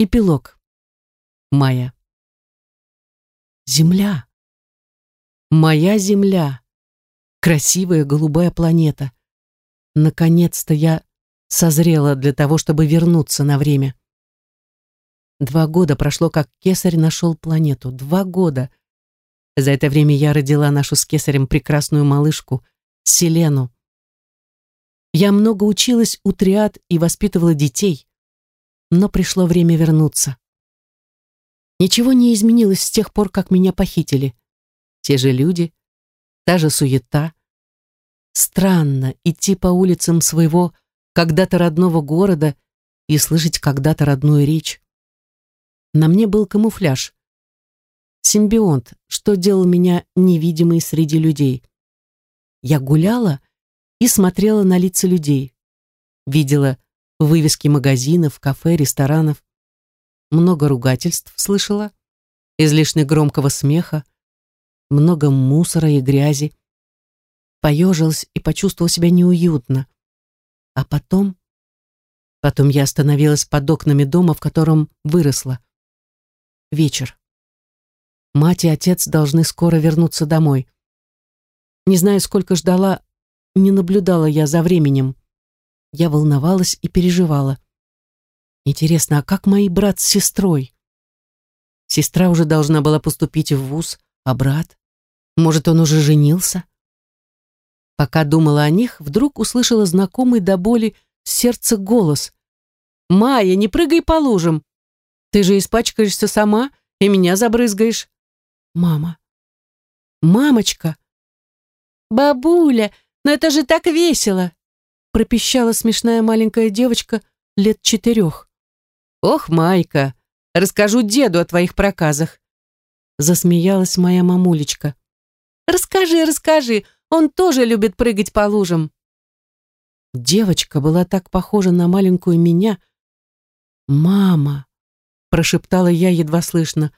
Эпилог. Майя. Земля. Моя Земля. Красивая голубая планета. Наконец-то я созрела для того, чтобы вернуться на время. Два года прошло, как Кесарь нашел планету. Два года. За это время я родила нашу с Кесарем прекрасную малышку, Селену. Я много училась у триад и воспитывала детей но пришло время вернуться. Ничего не изменилось с тех пор, как меня похитили. Те же люди, та же суета. Странно идти по улицам своего когда-то родного города и слышать когда-то родную речь. На мне был камуфляж. Симбионт, что делал меня невидимой среди людей. Я гуляла и смотрела на лица людей. Видела вывески магазинов, кафе, ресторанов. Много ругательств слышала, излишне громкого смеха, много мусора и грязи. Поежилась и почувствовала себя неуютно. А потом... Потом я остановилась под окнами дома, в котором выросла. Вечер. Мать и отец должны скоро вернуться домой. Не знаю, сколько ждала, не наблюдала я за временем. Я волновалась и переживала. Интересно, а как мои брат с сестрой? Сестра уже должна была поступить в вуз, а брат? Может, он уже женился? Пока думала о них, вдруг услышала знакомый до боли сердце голос. «Майя, не прыгай по лужам! Ты же испачкаешься сама и меня забрызгаешь!» «Мама! Мамочка!» «Бабуля, но это же так весело!» Пропищала смешная маленькая девочка лет четырех. «Ох, Майка, расскажу деду о твоих проказах!» Засмеялась моя мамулечка. «Расскажи, расскажи, он тоже любит прыгать по лужам!» Девочка была так похожа на маленькую меня. «Мама!» — прошептала я едва слышно.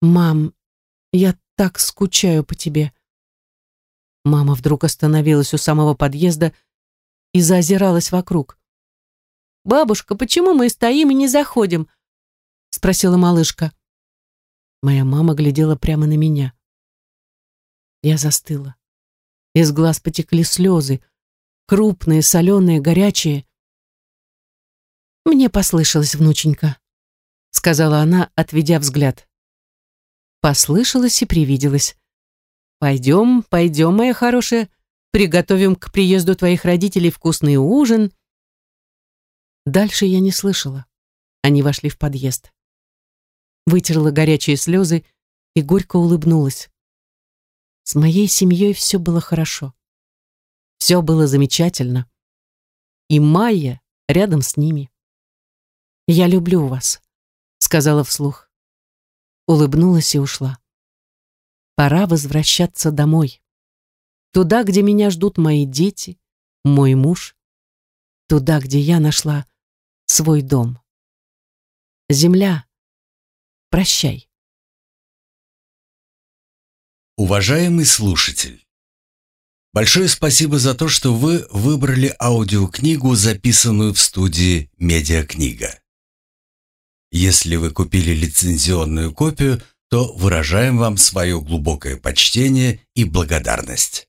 «Мам, я так скучаю по тебе!» Мама вдруг остановилась у самого подъезда и заозиралась вокруг. «Бабушка, почему мы стоим и не заходим?» — спросила малышка. Моя мама глядела прямо на меня. Я застыла. Из глаз потекли слезы, крупные, соленые, горячие. «Мне послышалось, внученька», — сказала она, отведя взгляд. Послышалось и привиделось. «Пойдем, пойдем, моя хорошая, Приготовим к приезду твоих родителей вкусный ужин. Дальше я не слышала. Они вошли в подъезд. Вытерла горячие слезы и горько улыбнулась. С моей семьей все было хорошо. Все было замечательно. И Майя рядом с ними. «Я люблю вас», — сказала вслух. Улыбнулась и ушла. Пора возвращаться домой. Туда, где меня ждут мои дети, мой муж. Туда, где я нашла свой дом. Земля, прощай. Уважаемый слушатель, большое спасибо за то, что вы выбрали аудиокнигу, записанную в студии «Медиакнига». Если вы купили лицензионную копию, то выражаем вам свое глубокое почтение и благодарность.